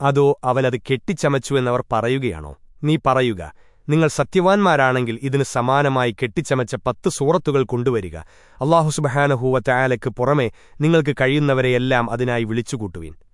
അതോ അവനത് കെട്ടിച്ചമച്ചു എന്നവർ പറയുകയാണോ? നീ പറയുക നിങ്ങൾ സത്യവാൻമാരാണെങ്കിൽ ഇതിന് സമാനമായി കെട്ടിച്ചമച്ച പത്ത് സൂറത്തുകൾ കൊണ്ടുവരിക. അള്ളാഹുസുബഹാനഹൂവ ചായാലയ്ക്ക് പുറമെ നിങ്ങൾക്ക് കഴിയുന്നവരെയെല്ലാം അതിനായി വിളിച്ചുകൂട്ടുവീൻ.